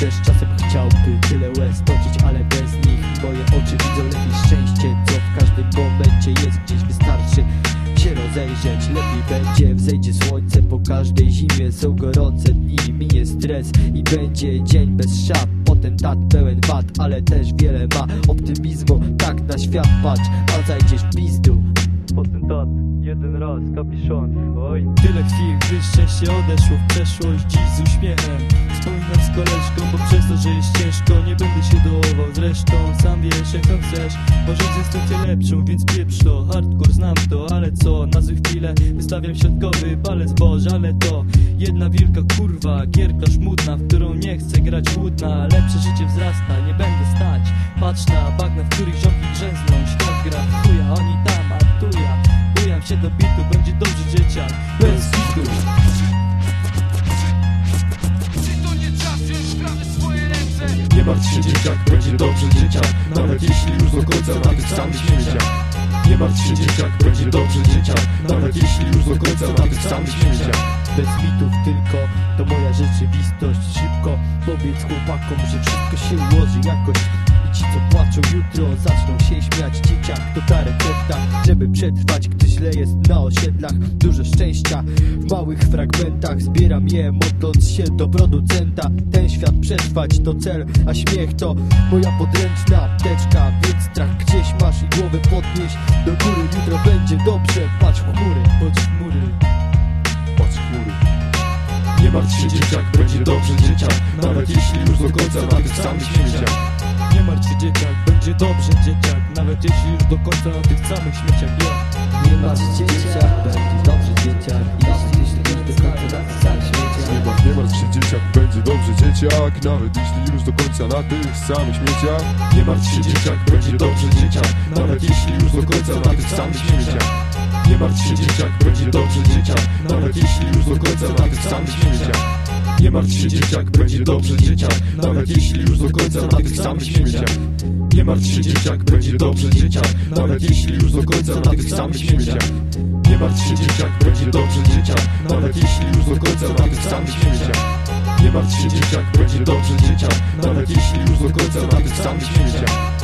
Też czasem chciałby tyle łez toczyć, ale bez nich Moje oczy widzą lepiej szczęście Co w każdym momencie jest gdzieś wystarczy. Się rozejrzeć Lepiej będzie, wzejdzie słońce Po każdej zimie są gorące dni Minie stres i będzie dzień bez szat. Potentat pełen wad, ale też wiele ma. Optymizmu, tak na świat patrz Palca idziesz oj. Tyle chwil, gdy szczęście odeszło w przeszłość Dziś z uśmiechem Wspominam z koleżką, bo przez to, że jest ciężko Nie będę się dołował. Zresztą sam wiesz, jak tam chcesz Może egzystencję lepszą, więc pieprz to. Hardcore znam to, ale co? Na złe chwilę wystawiam środkowy palec Boże, ale to jedna wielka kurwa Gierka szmudna, w którą nie chcę grać łudna Lepsze życie wzrasta, nie będę stać. Patrz na bagna, w których ziomki grzęzną dobrze dzieciak Nawet jeśli już do końca na tych samych śmieciach. Nie martw się dzieciak, będzie dobrze dzieciak Nawet jeśli już do końca na tych samych śmieciach. Bez mitów tylko, to moja rzeczywistość. Szybko powiedz chłopakom, że wszystko się ułoży jakoś ci co płaczą jutro zaczną się śmiać. Dzieciak to ta recepta, żeby przetrwać Gdy źle jest na osiedlach. Dużo szczęścia w małych fragmentach. Zbieram je modląc się do producenta. Ten świat przetrwać to cel, a śmiech to moja podręczna apteczka Więc strach gdzieś masz i głowę podnieś. Do góry jutro będzie dobrze Patrz w chmury, Pod chmury. Patrz chmury. Nie martw się dzieciak, będzie dobrze dzieciak. Nawet jeśli już do końca na tych samych śmieciach będzie dobrze dzieciak Nawet jeśli już do końca na tych samych śmieciach. Nie. Masz dzieciak, będzie dobrze dzieciak. Jeśli jeśli już do końca na sam świecie Nie martw, nie martw się dzieciak, będzie dobrze dzieciak. Nawet jeśli już do końca na tych samych śmieciach. Nie martw się dzieciak, będzie dobrze dzieciak. Nawet jeśli już do końca na tych samych śmieciach. Nie martw się dzieciak, będzie dobrze dzieciak. Nawet jeśli już do końca na tych samych śmieciach Nie martw się dzieciak, będzie dobrze dzieciak. Nawet jeśli już do końca na tych samych śmieciach. Nie martw się dzieciak, będzie dobrze dzieciak. Nawet jeśli już do końca na tych samych śmieciach. Nie martw się dzieciak, będzie dobrze dzieciak. Nawet jeśli już do końca na tych samych śmieciach. Nie martw się dzieciak, będzie dobrze dzieciak. Nawet jeśli już do końca na tych samych śmieciach